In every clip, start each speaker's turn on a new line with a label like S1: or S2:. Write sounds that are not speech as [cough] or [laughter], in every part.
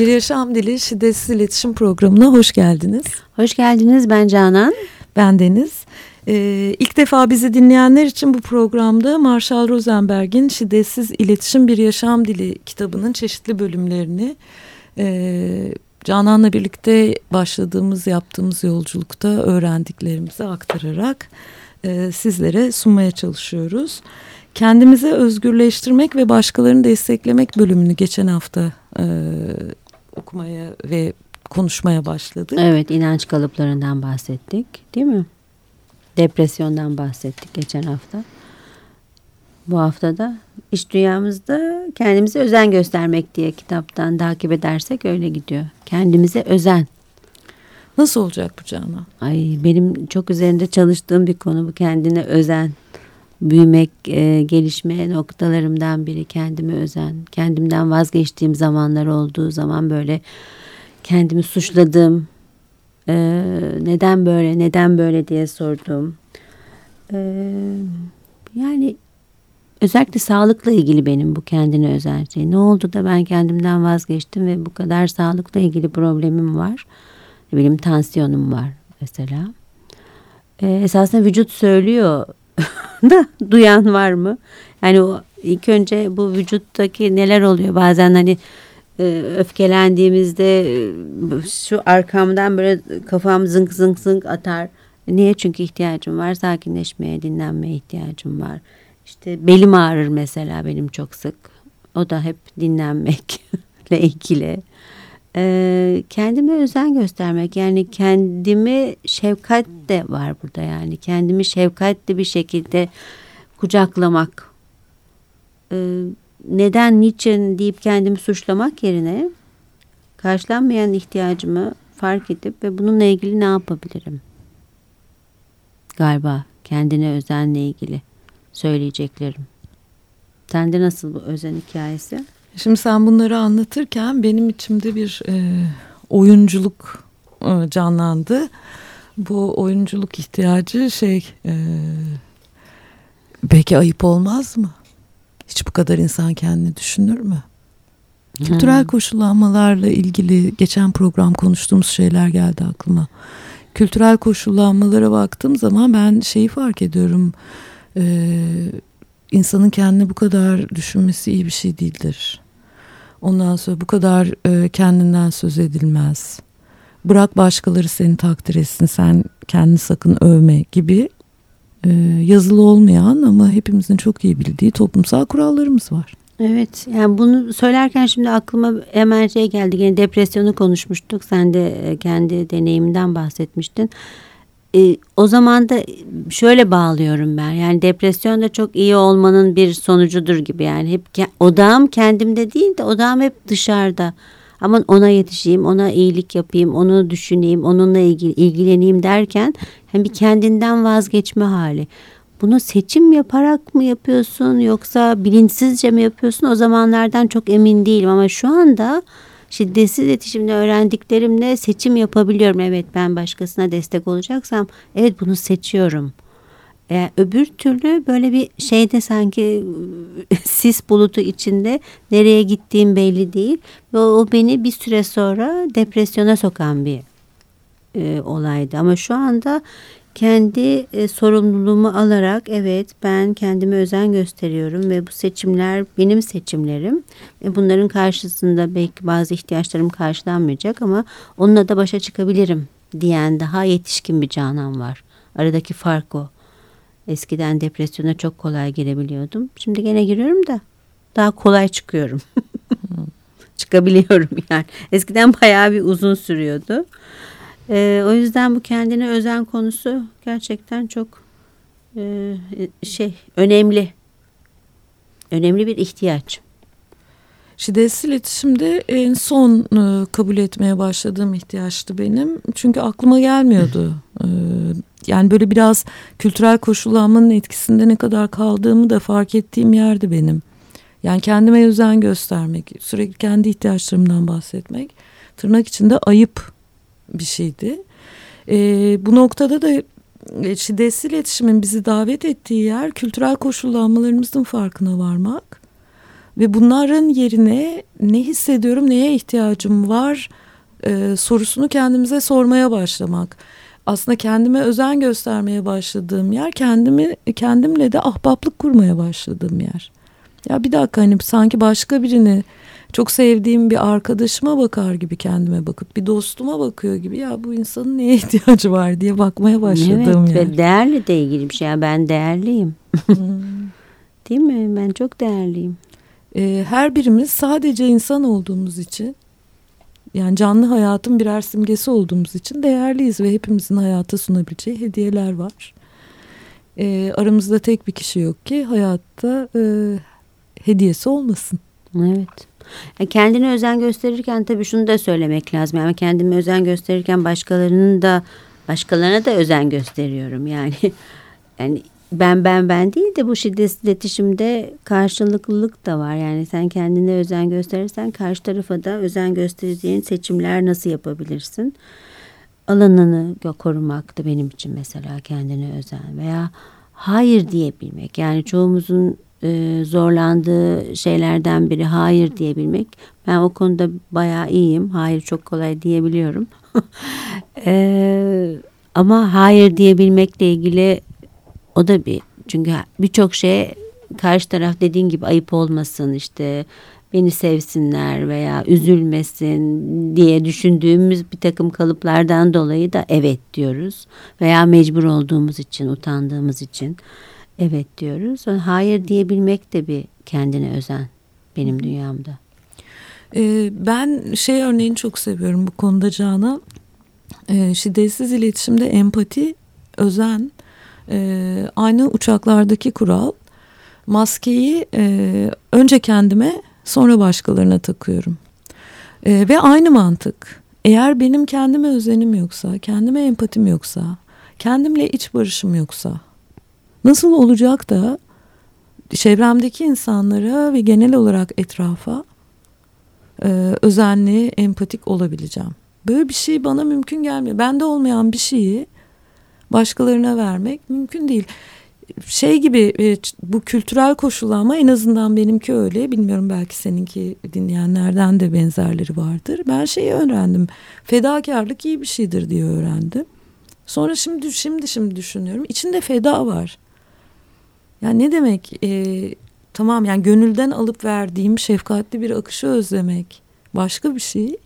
S1: Bir Yaşam Dili Şiddetsiz İletişim Programı'na hoş geldiniz.
S2: Hoş geldiniz ben Canan.
S1: Ben Deniz. Ee, ilk defa bizi dinleyenler için bu programda Marshall Rosenberg'in Şiddetsiz İletişim Bir Yaşam Dili kitabının çeşitli bölümlerini e, Canan'la birlikte başladığımız yaptığımız yolculukta öğrendiklerimizi aktararak e, sizlere sunmaya çalışıyoruz. Kendimizi özgürleştirmek ve başkalarını desteklemek bölümünü geçen hafta e, okumaya ve konuşmaya başladık.
S2: Evet inanç kalıplarından bahsettik değil mi? Depresyondan bahsettik geçen hafta. Bu haftada iş dünyamızda kendimize özen göstermek diye kitaptan takip edersek öyle gidiyor. Kendimize özen.
S1: Nasıl olacak bu Canan?
S2: Ay benim çok üzerinde çalıştığım bir konu bu kendine özen. Büyümek, e, gelişme noktalarımdan biri kendime özen. Kendimden vazgeçtiğim zamanlar olduğu zaman böyle kendimi suçladım. E, neden böyle, neden böyle diye sordum. E, yani özellikle sağlıkla ilgili benim bu kendine özel şey. Ne oldu da ben kendimden vazgeçtim ve bu kadar sağlıkla ilgili problemim var. Benim tansiyonum var mesela. Ee, esasında vücut söylüyor da duyan var mı? Yani o ilk önce bu vücuttaki neler oluyor bazen hani e, öfkelendiğimizde e, şu arkamdan böyle kafam zınk zınk zınk atar. Niye? Çünkü ihtiyacım var. Sakinleşmeye, dinlenmeye ihtiyacım var. İşte belim ağrır mesela benim çok sık. O da hep dinlenmekle [laughs] ilgili. Ee, kendime özen göstermek yani kendimi şefkat de var burada yani. Kendimi şefkatli bir şekilde kucaklamak. Ee, neden niçin deyip kendimi suçlamak yerine karşılanmayan ihtiyacımı fark edip ve bununla ilgili ne yapabilirim? Galiba kendine özenle ilgili söyleyeceklerim. Sende nasıl bu özen hikayesi?
S1: Şimdi sen bunları anlatırken benim içimde bir e, oyunculuk e, canlandı. Bu oyunculuk ihtiyacı şey e, belki ayıp olmaz mı? Hiç bu kadar insan kendini düşünür mü? Hmm. Kültürel koşullanmalarla ilgili geçen program konuştuğumuz şeyler geldi aklıma. Kültürel koşullanmalara baktığım zaman ben şeyi fark ediyorum. Ee, insanın kendini bu kadar düşünmesi iyi bir şey değildir. Ondan sonra bu kadar e, kendinden söz edilmez. Bırak başkaları seni takdir etsin sen kendini sakın övme gibi e, yazılı olmayan ama hepimizin çok iyi bildiği toplumsal kurallarımız var.
S2: Evet yani bunu söylerken şimdi aklıma hemen şey geldi. Yine depresyonu konuşmuştuk. Sen de e, kendi deneyiminden bahsetmiştin. E, o zaman da şöyle bağlıyorum ben. Yani depresyon da çok iyi olmanın bir sonucudur gibi. Yani hep odağım kendimde değil de odağım hep dışarıda. Ama ona yetişeyim, ona iyilik yapayım, onu düşüneyim, onunla ilgili, ilgileneyim derken hem bir kendinden vazgeçme hali. Bunu seçim yaparak mı yapıyorsun yoksa bilinçsizce mi yapıyorsun? O zamanlardan çok emin değilim ama şu anda şiddetsiz iletişimde öğrendiklerimle seçim yapabiliyorum. Evet ben başkasına destek olacaksam evet bunu seçiyorum. E, öbür türlü böyle bir şeyde sanki [laughs] sis bulutu içinde nereye gittiğim belli değil. Ve o beni bir süre sonra depresyona sokan bir e, olaydı. Ama şu anda kendi e, sorumluluğumu alarak evet ben kendime özen gösteriyorum ve bu seçimler benim seçimlerim ve bunların karşısında belki bazı ihtiyaçlarım karşılanmayacak ama onunla da başa çıkabilirim diyen daha yetişkin bir canan var. Aradaki fark o. Eskiden depresyona çok kolay girebiliyordum. Şimdi gene giriyorum da daha kolay çıkıyorum. [laughs] Çıkabiliyorum yani. Eskiden bayağı bir uzun sürüyordu. E, o yüzden bu kendine özen konusu gerçekten çok e, şey önemli. Önemli bir ihtiyaç.
S1: Şiddetsiz iletişimde en son e, kabul etmeye başladığım ihtiyaçtı benim. Çünkü aklıma gelmiyordu. E, yani böyle biraz kültürel koşullanmanın etkisinde ne kadar kaldığımı da fark ettiğim yerdi benim. Yani kendime özen göstermek, sürekli kendi ihtiyaçlarımdan bahsetmek tırnak içinde ayıp bir şeydi. E, bu noktada da e, şiddetsiz iletişimin bizi davet ettiği yer kültürel koşullanmalarımızın farkına varmak. Ve bunların yerine ne hissediyorum, neye ihtiyacım var e, sorusunu kendimize sormaya başlamak. Aslında kendime özen göstermeye başladığım yer, kendimi kendimle de ahbaplık kurmaya başladığım yer. Ya bir dakika hani sanki başka birini çok sevdiğim bir arkadaşıma bakar gibi kendime bakıp bir dostuma bakıyor gibi ya bu insanın neye ihtiyacı var diye bakmaya başladığım
S2: evet,
S1: yer.
S2: Ve değerli de ilgili bir şey. Yani ben değerliyim.
S1: Hmm. [laughs]
S2: Değil mi? Ben çok değerliyim.
S1: Ee, her birimiz sadece insan olduğumuz için yani canlı hayatın birer simgesi olduğumuz için değerliyiz ve hepimizin hayata sunabileceği hediyeler var. Ee, aramızda tek bir kişi yok ki hayatta e, hediyesi olmasın.
S2: Evet. Yani kendine özen gösterirken tabii şunu da söylemek lazım. Yani kendime özen gösterirken başkalarının da başkalarına da özen gösteriyorum. Yani [laughs] yani ben ben ben değil de bu şiddetsiz iletişimde karşılıklılık da var. Yani sen kendine özen gösterirsen karşı tarafa da özen göstereceğin seçimler nasıl yapabilirsin? Alanını korumak da benim için mesela kendine özen veya hayır diyebilmek. Yani çoğumuzun e, zorlandığı şeylerden biri hayır diyebilmek. Ben o konuda bayağı iyiyim. Hayır çok kolay diyebiliyorum. [laughs] e, ama hayır diyebilmekle ilgili o da bir çünkü birçok şey karşı taraf dediğin gibi ayıp olmasın işte beni sevsinler veya üzülmesin diye düşündüğümüz bir takım kalıplardan dolayı da evet diyoruz veya mecbur olduğumuz için utandığımız için evet diyoruz. Hayır diyebilmek de bir kendine özen benim dünyamda.
S1: Ee, ben şey örneğini çok seviyorum bu konuda Canan. Ee, şiddetsiz iletişimde empati, özen, e, aynı uçaklardaki kural. Maskeyi e, önce kendime sonra başkalarına takıyorum. E, ve aynı mantık. Eğer benim kendime özenim yoksa, kendime empatim yoksa, kendimle iç barışım yoksa nasıl olacak da çevremdeki insanlara ve genel olarak etrafa e, özenli, empatik olabileceğim. Böyle bir şey bana mümkün gelmiyor. Bende olmayan bir şeyi başkalarına vermek mümkün değil. Şey gibi e, bu kültürel koşul ama en azından benimki öyle. Bilmiyorum belki seninki dinleyenlerden de benzerleri vardır. Ben şeyi öğrendim. Fedakarlık iyi bir şeydir diye öğrendim. Sonra şimdi şimdi şimdi düşünüyorum. İçinde feda var. Yani ne demek? E, tamam yani gönülden alıp verdiğim şefkatli bir akışı özlemek başka bir şey.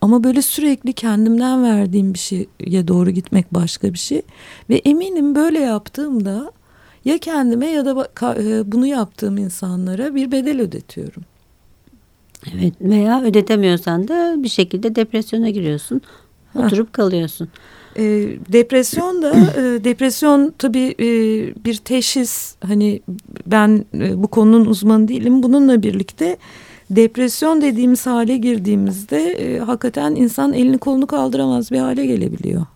S1: Ama böyle sürekli kendimden verdiğim bir şeye doğru gitmek başka bir şey. Ve eminim böyle yaptığımda ya kendime ya da e, bunu yaptığım insanlara bir bedel ödetiyorum.
S2: Evet veya ödetemiyorsan da bir şekilde depresyona giriyorsun. Oturup Heh. kalıyorsun.
S1: E, depresyon da e, depresyon tabii e, bir teşhis hani ben e, bu konunun uzmanı değilim. Bununla birlikte depresyon dediğimiz hale girdiğimizde e, hakikaten insan elini kolunu kaldıramaz bir hale gelebiliyor.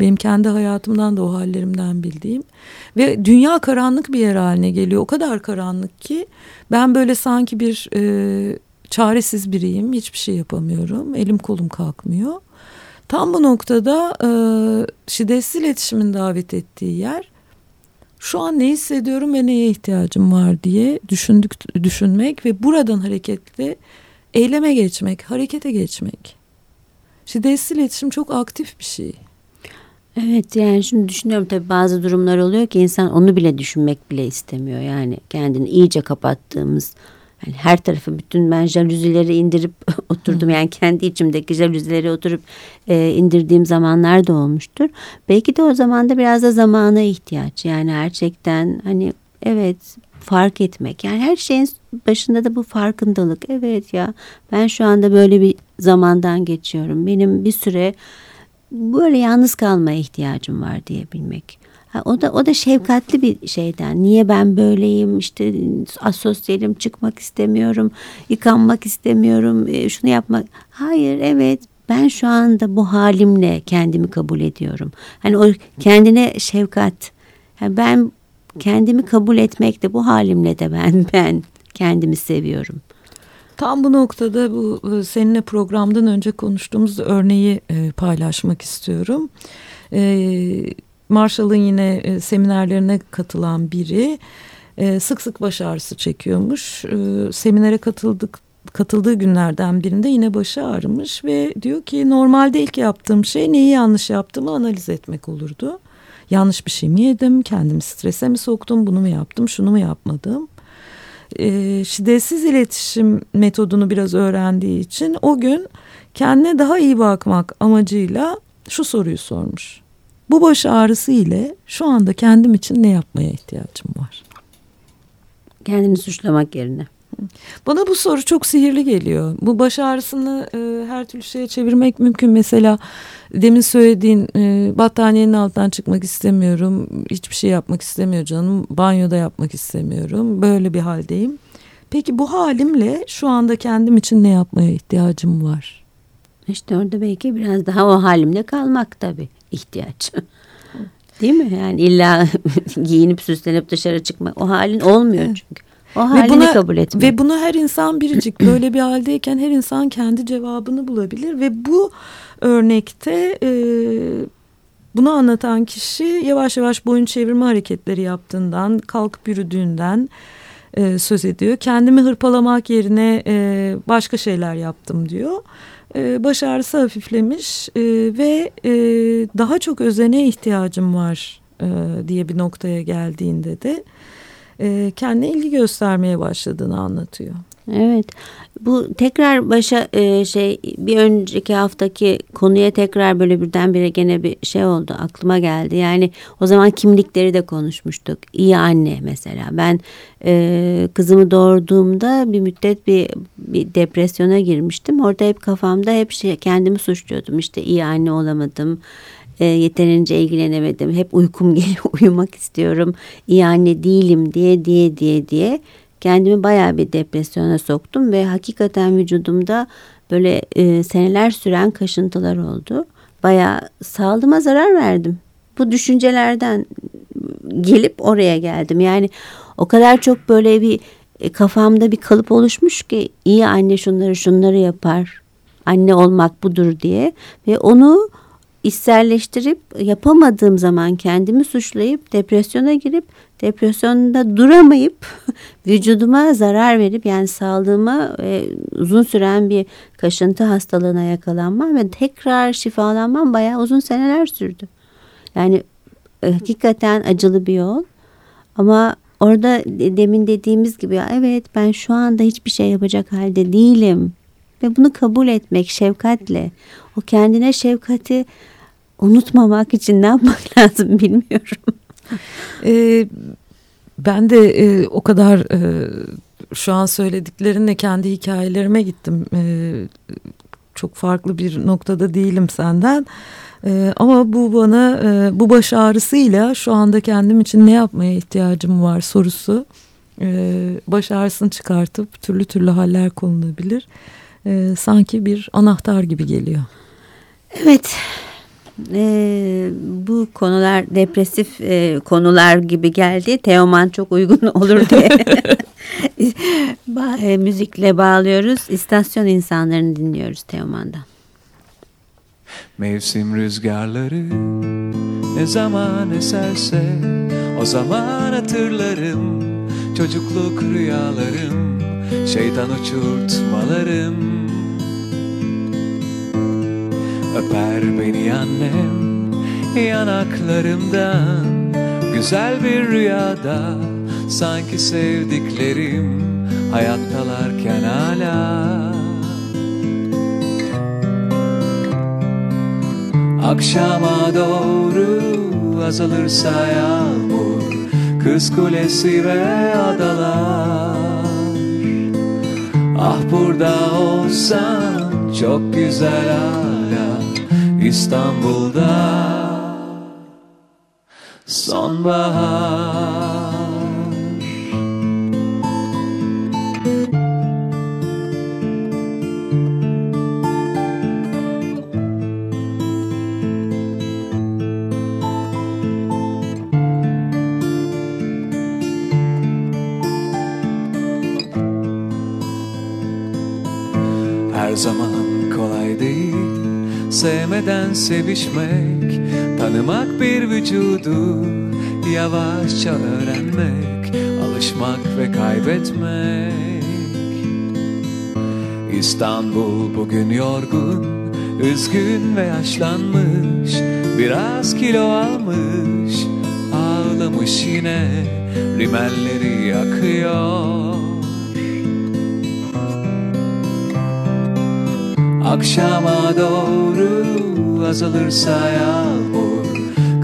S1: Benim kendi hayatımdan da o hallerimden bildiğim. Ve dünya karanlık bir yer haline geliyor. O kadar karanlık ki ben böyle sanki bir e, çaresiz biriyim. Hiçbir şey yapamıyorum. Elim kolum kalkmıyor. Tam bu noktada e, şiddetsiz iletişimin davet ettiği yer şu an ne hissediyorum ve neye ihtiyacım var diye düşündük düşünmek ve buradan hareketle eyleme geçmek, harekete geçmek. Şiddetsiz iletişim çok aktif bir şey.
S2: Evet yani şimdi düşünüyorum tabii bazı durumlar oluyor ki insan onu bile düşünmek bile istemiyor. Yani kendini iyice kapattığımız yani her tarafı bütün ben jalüzileri indirip [laughs] oturdum. Yani kendi içimdeki jalüzileri oturup e, indirdiğim zamanlar da olmuştur. Belki de o zaman da biraz da zamana ihtiyaç. Yani gerçekten hani evet fark etmek. Yani her şeyin başında da bu farkındalık. Evet ya ben şu anda böyle bir zamandan geçiyorum. Benim bir süre böyle yalnız kalmaya ihtiyacım var diyebilmek. O da o da şefkatli bir şeyden. Niye ben böyleyim? İşte asosyalim, çıkmak istemiyorum, yıkanmak istemiyorum, e, şunu yapmak. Hayır, evet. Ben şu anda bu halimle kendimi kabul ediyorum. Hani o kendine şefkat. Yani ben kendimi kabul etmekte bu halimle de ben [laughs] ben kendimi seviyorum.
S1: Tam bu noktada bu e, seninle programdan önce konuştuğumuz örneği e, paylaşmak istiyorum. E, Marshall'ın yine e, seminerlerine katılan biri E, sık sık baş ağrısı çekiyormuş. E, seminere katıldık katıldığı günlerden birinde yine başı ağrımış ve diyor ki normalde ilk yaptığım şey neyi yanlış yaptığımı analiz etmek olurdu. Yanlış bir şey mi yedim, kendimi strese mi soktum, bunu mu yaptım, şunu mu yapmadım. E, şiddetsiz iletişim metodunu biraz öğrendiği için o gün kendine daha iyi bakmak amacıyla şu soruyu sormuş. Bu baş ağrısı ile şu anda kendim için ne yapmaya ihtiyacım var?
S2: Kendini suçlamak yerine.
S1: Bana bu soru çok sihirli geliyor. Bu baş ağrısını e, her türlü şeye çevirmek mümkün. Mesela demin söylediğin e, battaniyenin altından çıkmak istemiyorum. Hiçbir şey yapmak istemiyor canım. Banyoda yapmak istemiyorum. Böyle bir haldeyim. Peki bu halimle şu anda kendim için ne yapmaya ihtiyacım var?
S2: İşte orada belki biraz daha o halimde kalmak tabii ihtiyaç. [laughs] Değil mi? Yani illa [laughs] giyinip süslenip dışarı çıkmak o halin olmuyor çünkü. O halini
S1: ve buna,
S2: kabul etmek.
S1: Ve bunu her insan biricik [clears throat] böyle bir haldeyken her insan kendi cevabını bulabilir ve bu örnekte e, bunu anlatan kişi yavaş yavaş boyun çevirme hareketleri yaptığından, kalkıp yürüdüğünden e, söz ediyor. Kendimi hırpalamak yerine e, başka şeyler yaptım diyor. E, baş ağrısı hafiflemiş e, ve e, daha çok özene ihtiyacım var e, diye bir noktaya geldiğinde de e, kendine ilgi göstermeye başladığını anlatıyor.
S2: Evet. Bu tekrar başa e, şey bir önceki haftaki konuya tekrar böyle birdenbire gene bir şey oldu aklıma geldi. Yani o zaman kimlikleri de konuşmuştuk. İyi anne mesela. Ben e, kızımı doğurduğumda bir müddet bir, bir depresyona girmiştim. Orada hep kafamda hep şey kendimi suçluyordum. İşte iyi anne olamadım e, yeterince ilgilenemedim. Hep uykum [laughs] geliyor, uyumak istiyorum. İyi anne değilim diye diye diye diye kendimi bayağı bir depresyona soktum ve hakikaten vücudumda böyle e, seneler süren kaşıntılar oldu. Bayağı sağlığıma zarar verdim. Bu düşüncelerden gelip oraya geldim. Yani o kadar çok böyle bir e, kafamda bir kalıp oluşmuş ki iyi anne şunları şunları yapar. Anne olmak budur diye ve onu içselleştirip yapamadığım zaman kendimi suçlayıp depresyona girip depresyonda duramayıp [laughs] vücuduma zarar verip yani sağlığıma e, uzun süren bir kaşıntı hastalığına yakalanmam ve tekrar şifalanmam bayağı uzun seneler sürdü. Yani e, hakikaten acılı bir yol ama orada demin dediğimiz gibi evet ben şu anda hiçbir şey yapacak halde değilim ve bunu kabul etmek şefkatle o kendine şefkati unutmamak için ne yapmak [laughs] lazım bilmiyorum.
S1: Ee, ben de e, o kadar e, şu an söylediklerinle kendi hikayelerime gittim. E, çok farklı bir noktada değilim senden. E, ama bu bana e, bu baş ağrısıyla şu anda kendim için ne yapmaya ihtiyacım var sorusu. E, baş ağrısını çıkartıp türlü türlü haller konulabilir. E, sanki bir anahtar gibi geliyor.
S2: Evet e, bu konular depresif e, konular gibi geldi. Teoman çok uygun [laughs] olur diye [laughs] e, müzikle bağlıyoruz. İstasyon insanlarını dinliyoruz Teoman'dan.
S3: Mevsim rüzgarları ne zaman eserse o zaman hatırlarım çocukluk rüyalarım şeytan uçurtmalarım Öper beni annem yanaklarımdan. Güzel bir rüyada sanki sevdiklerim hayattalarken hala. Akşama doğru azalırsa yağmur Kız kulesi ve adalar. Ah burada olsan çok güzel hala İstanbul'da. Sonbahar. Her zaman Sevmeden sevişmek Tanımak bir vücudu Yavaşça öğrenmek tanışmak ve kaybetmek. İstanbul bugün yorgun, üzgün ve yaşlanmış Biraz kilo almış, ağlamış yine Rimelleri yakıyor Akşama doğru azalırsa yağmur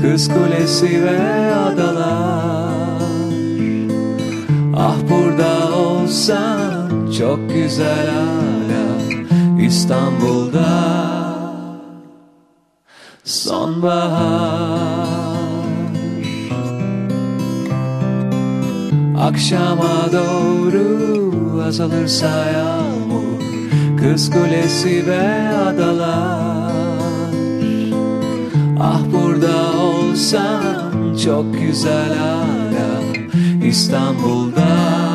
S3: Kız kulesi ve adalar. Ah burada olsan çok güzel hala İstanbul'da. Sonbahar. Akşama doğru azalırsa yağmur Kız kulesi ve adalar. Ah burada olsam çok güzel hala İstanbul'da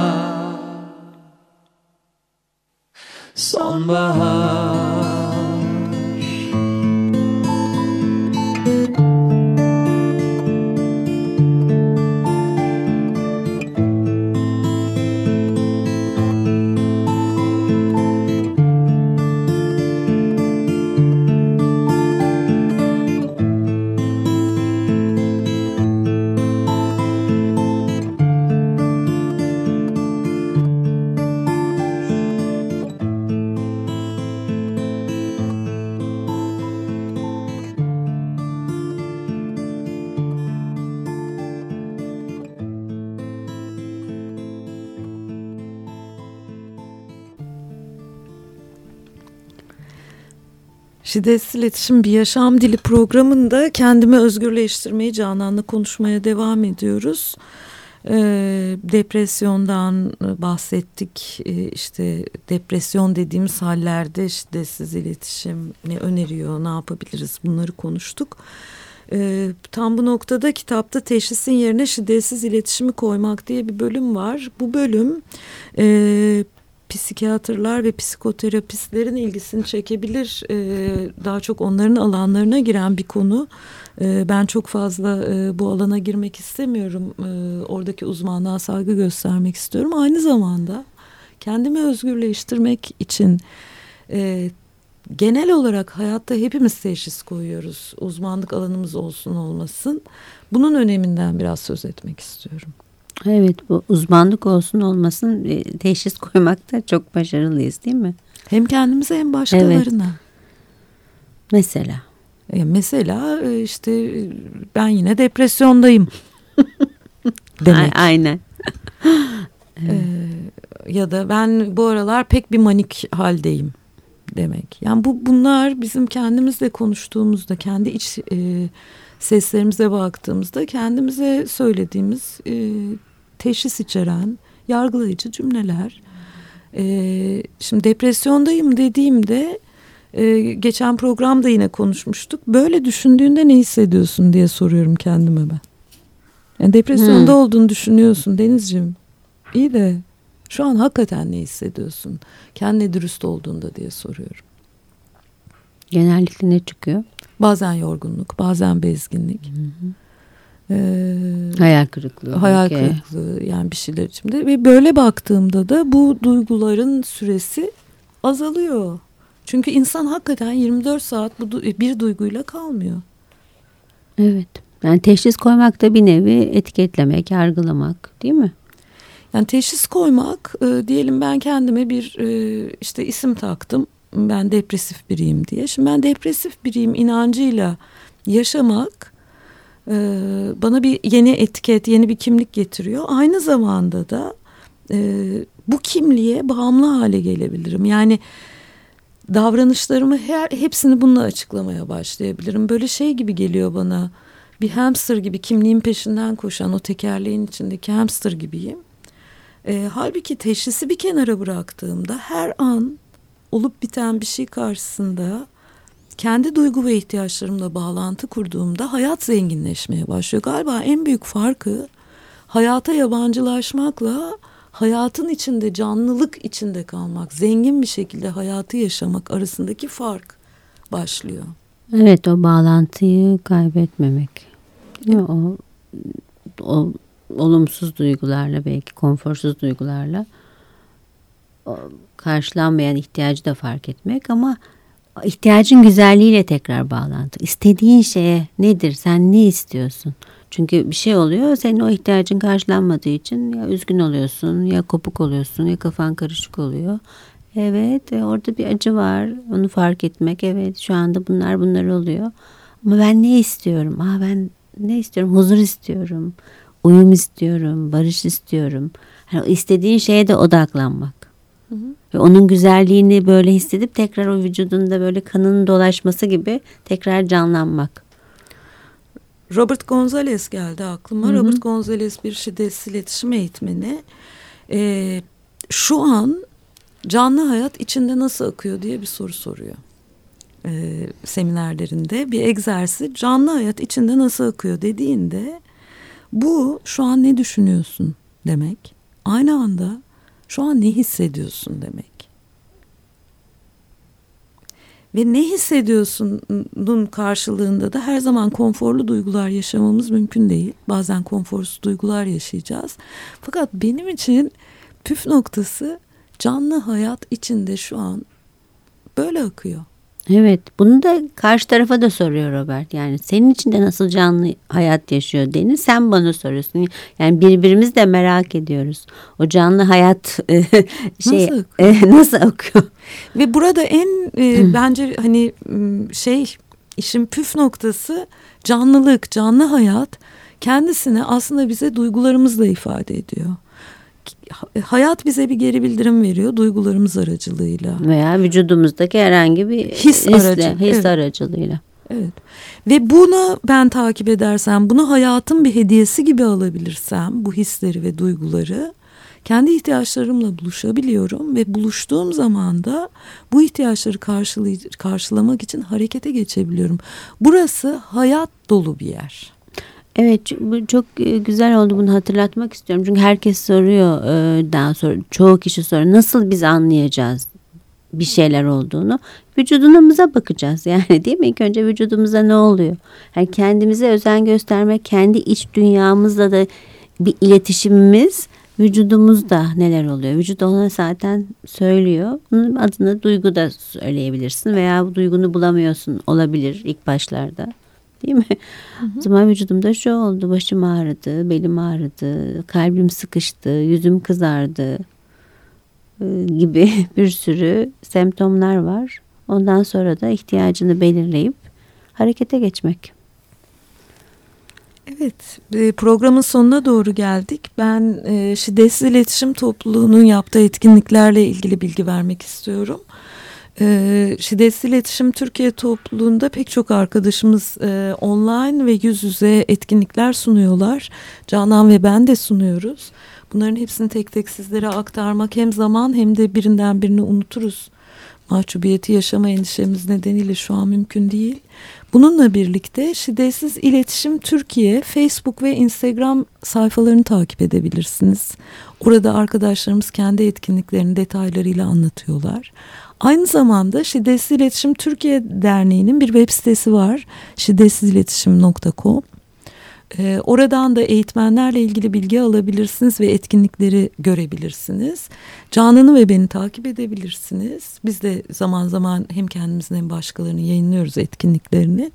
S1: Şiddetsiz İletişim Bir Yaşam Dili programında kendimi özgürleştirmeyi Canan'la konuşmaya devam ediyoruz. Ee, depresyondan bahsettik. Ee, işte depresyon dediğimiz hallerde şiddetsiz iletişim ne öneriyor, ne yapabiliriz bunları konuştuk. Ee, tam bu noktada kitapta teşhisin yerine şiddetsiz iletişimi koymak diye bir bölüm var. Bu bölüm e, psikiyatrlar ve psikoterapistlerin ilgisini çekebilir. E, daha çok onların alanlarına giren bir konu. E, ben çok fazla e, bu alana girmek istemiyorum. E, oradaki uzmanlığa saygı göstermek istiyorum. Aynı zamanda kendimi özgürleştirmek için e, genel olarak hayatta hepimiz teşhis koyuyoruz. Uzmanlık alanımız olsun olmasın. Bunun öneminden biraz söz etmek istiyorum.
S2: Evet bu uzmanlık olsun olmasın e, teşhis koymakta çok başarılıyız değil mi?
S1: Hem kendimize hem başkalarına. Evet.
S2: Mesela?
S1: E, mesela e, işte ben yine depresyondayım [laughs] demek.
S2: Aynen.
S1: evet. [laughs] e, ya da ben bu aralar pek bir manik haldeyim demek. Yani bu bunlar bizim kendimizle konuştuğumuzda kendi iç e, seslerimize baktığımızda kendimize söylediğimiz e, teşhis içeren yargılayıcı cümleler. E, şimdi depresyondayım dediğimde e, geçen programda yine konuşmuştuk. Böyle düşündüğünde ne hissediyorsun diye soruyorum kendime ben. Yani depresyonda hmm. olduğunu düşünüyorsun Denizciğim. İyi de şu an hakikaten ne hissediyorsun? Kendine dürüst olduğunda diye soruyorum.
S2: Genellikle ne çıkıyor?
S1: Bazen yorgunluk, bazen bezginlik. Hı hı.
S2: Ee, hayal kırıklığı.
S1: Hayal okay. kırıklığı yani bir şeyler içimde. Ve böyle baktığımda da bu duyguların süresi azalıyor. Çünkü insan hakikaten 24 saat bu bir duyguyla kalmıyor.
S2: Evet. Yani teşhis koymak da bir nevi etiketlemek, yargılamak değil mi?
S1: Yani teşhis koymak e, diyelim ben kendime bir e, işte isim taktım. Ben depresif biriyim diye. Şimdi ben depresif biriyim inancıyla yaşamak e, bana bir yeni etiket, yeni bir kimlik getiriyor. Aynı zamanda da e, bu kimliğe bağımlı hale gelebilirim. Yani davranışlarımı her hepsini bununla açıklamaya başlayabilirim. Böyle şey gibi geliyor bana. Bir hamster gibi kimliğin peşinden koşan o tekerleğin içindeki hamster gibiyim. E, halbuki teşhisi bir kenara bıraktığımda her an olup biten bir şey karşısında kendi duygu ve ihtiyaçlarımla bağlantı kurduğumda hayat zenginleşmeye başlıyor. Galiba en büyük farkı hayata yabancılaşmakla hayatın içinde canlılık içinde kalmak, zengin bir şekilde hayatı yaşamak arasındaki fark başlıyor.
S2: Evet o bağlantıyı kaybetmemek. Evet. O, o olumsuz duygularla belki konforsuz duygularla karşılanmayan ihtiyacı da fark etmek ama ihtiyacın güzelliğiyle tekrar bağlantı. İstediğin şeye nedir? Sen ne istiyorsun? Çünkü bir şey oluyor senin o ihtiyacın karşılanmadığı için ya üzgün oluyorsun ya kopuk oluyorsun ya kafan karışık oluyor. Evet e, orada bir acı var onu fark etmek evet şu anda bunlar bunlar oluyor. Ama ben ne istiyorum? Aa ben ne istiyorum? Huzur istiyorum. Uyum istiyorum. Barış istiyorum. Yani istediğin şeye de odaklanmak. Hı hı. Ve onun güzelliğini böyle hissedip tekrar o vücudunda böyle kanın dolaşması gibi tekrar canlanmak.
S1: Robert Gonzalez geldi aklıma. Hı hı. Robert Gonzalez bir şiddetsiz iletişim eğitmeni. Ee, şu an canlı hayat içinde nasıl akıyor diye bir soru soruyor. Ee, seminerlerinde bir egzersiz canlı hayat içinde nasıl akıyor dediğinde bu şu an ne düşünüyorsun demek. Aynı anda şu an ne hissediyorsun demek. Ve ne hissediyorsunun karşılığında da her zaman konforlu duygular yaşamamız mümkün değil. Bazen konforsuz duygular yaşayacağız. Fakat benim için püf noktası canlı hayat içinde şu an böyle akıyor.
S2: Evet bunu da karşı tarafa da soruyor Robert. Yani senin içinde nasıl canlı hayat yaşıyor Deniz sen bana soruyorsun. Yani birbirimiz de merak ediyoruz. O canlı hayat [laughs] e, şey nasıl akıyor? [laughs] E, nasıl akıyor?
S1: Ve burada en e, bence hani şey işin püf noktası canlılık, canlı hayat kendisini aslında bize duygularımızla ifade ediyor hayat bize bir geri bildirim veriyor duygularımız aracılığıyla.
S2: Veya vücudumuzdaki herhangi bir his, hisle, aracı, his evet. aracılığıyla.
S1: Evet. Ve bunu ben takip edersem, bunu hayatın bir hediyesi gibi alabilirsem, bu hisleri ve duyguları kendi ihtiyaçlarımla buluşabiliyorum ve buluştuğum zaman da bu ihtiyaçları karşılamak için harekete geçebiliyorum. Burası hayat dolu bir yer.
S2: Evet bu çok e, güzel oldu bunu hatırlatmak istiyorum. Çünkü herkes soruyor e, daha sonra çoğu kişi soruyor nasıl biz anlayacağız bir şeyler olduğunu. Vücudumuza bakacağız [laughs] yani değil mi? İlk önce vücudumuza ne oluyor? Yani kendimize özen göstermek, kendi iç dünyamızla da bir iletişimimiz vücudumuzda neler oluyor? Vücut ona zaten söylüyor. Bunun adını duygu da söyleyebilirsin veya bu duygunu bulamıyorsun olabilir ilk başlarda değil mi? Hı hı. O zaman vücudumda şu oldu. Başım ağrıdı, belim ağrıdı, kalbim sıkıştı, yüzüm kızardı e, gibi [laughs] bir sürü semptomlar var. Ondan sonra da ihtiyacını belirleyip harekete geçmek.
S1: Evet, e, programın sonuna doğru geldik. Ben e, şiddetsiz iletişim topluluğunun yaptığı etkinliklerle ilgili bilgi vermek istiyorum. E, şiddetsiz iletişim Türkiye topluluğunda pek çok arkadaşımız e, online ve yüz yüze etkinlikler sunuyorlar. Canan ve ben de sunuyoruz. Bunların hepsini tek tek sizlere aktarmak hem zaman hem de birinden birini unuturuz. Mahcubiyeti yaşama endişemiz nedeniyle şu an mümkün değil. Bununla birlikte Şiddetsiz İletişim Türkiye Facebook ve Instagram sayfalarını takip edebilirsiniz. Orada arkadaşlarımız kendi etkinliklerini detaylarıyla anlatıyorlar. Aynı zamanda Şiddetsiz İletişim Türkiye Derneği'nin bir web sitesi var. şiddetsizletişim.com ee, oradan da eğitmenlerle ilgili bilgi alabilirsiniz ve etkinlikleri görebilirsiniz. Canan'ı ve beni takip edebilirsiniz. Biz de zaman zaman hem kendimizin hem başkalarının yayınlıyoruz etkinliklerini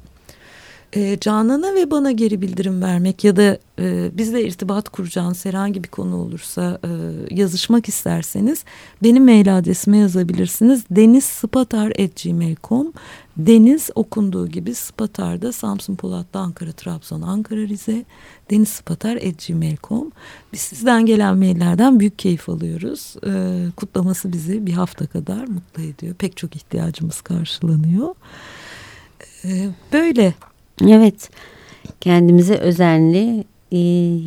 S1: e, Canan'a ve bana geri bildirim vermek ya da e, bizle irtibat kuracağınız herhangi bir konu olursa e, yazışmak isterseniz benim mail adresime yazabilirsiniz. denizspatar.gmail.com Deniz okunduğu gibi Spatar'da Samsun Polat'ta Ankara, Trabzon, Ankara, Rize denizspatar.gmail.com Biz sizden gelen maillerden büyük keyif alıyoruz. E, kutlaması bizi bir hafta kadar mutlu ediyor. Pek çok ihtiyacımız karşılanıyor. E, böyle
S2: Evet kendimize özenli e,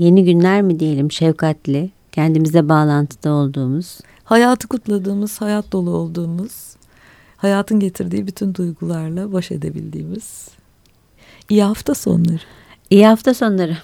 S2: yeni günler mi diyelim şefkatli kendimize bağlantıda olduğumuz.
S1: Hayatı kutladığımız, hayat dolu olduğumuz, hayatın getirdiği bütün duygularla baş edebildiğimiz iyi hafta sonları.
S2: İyi hafta sonları.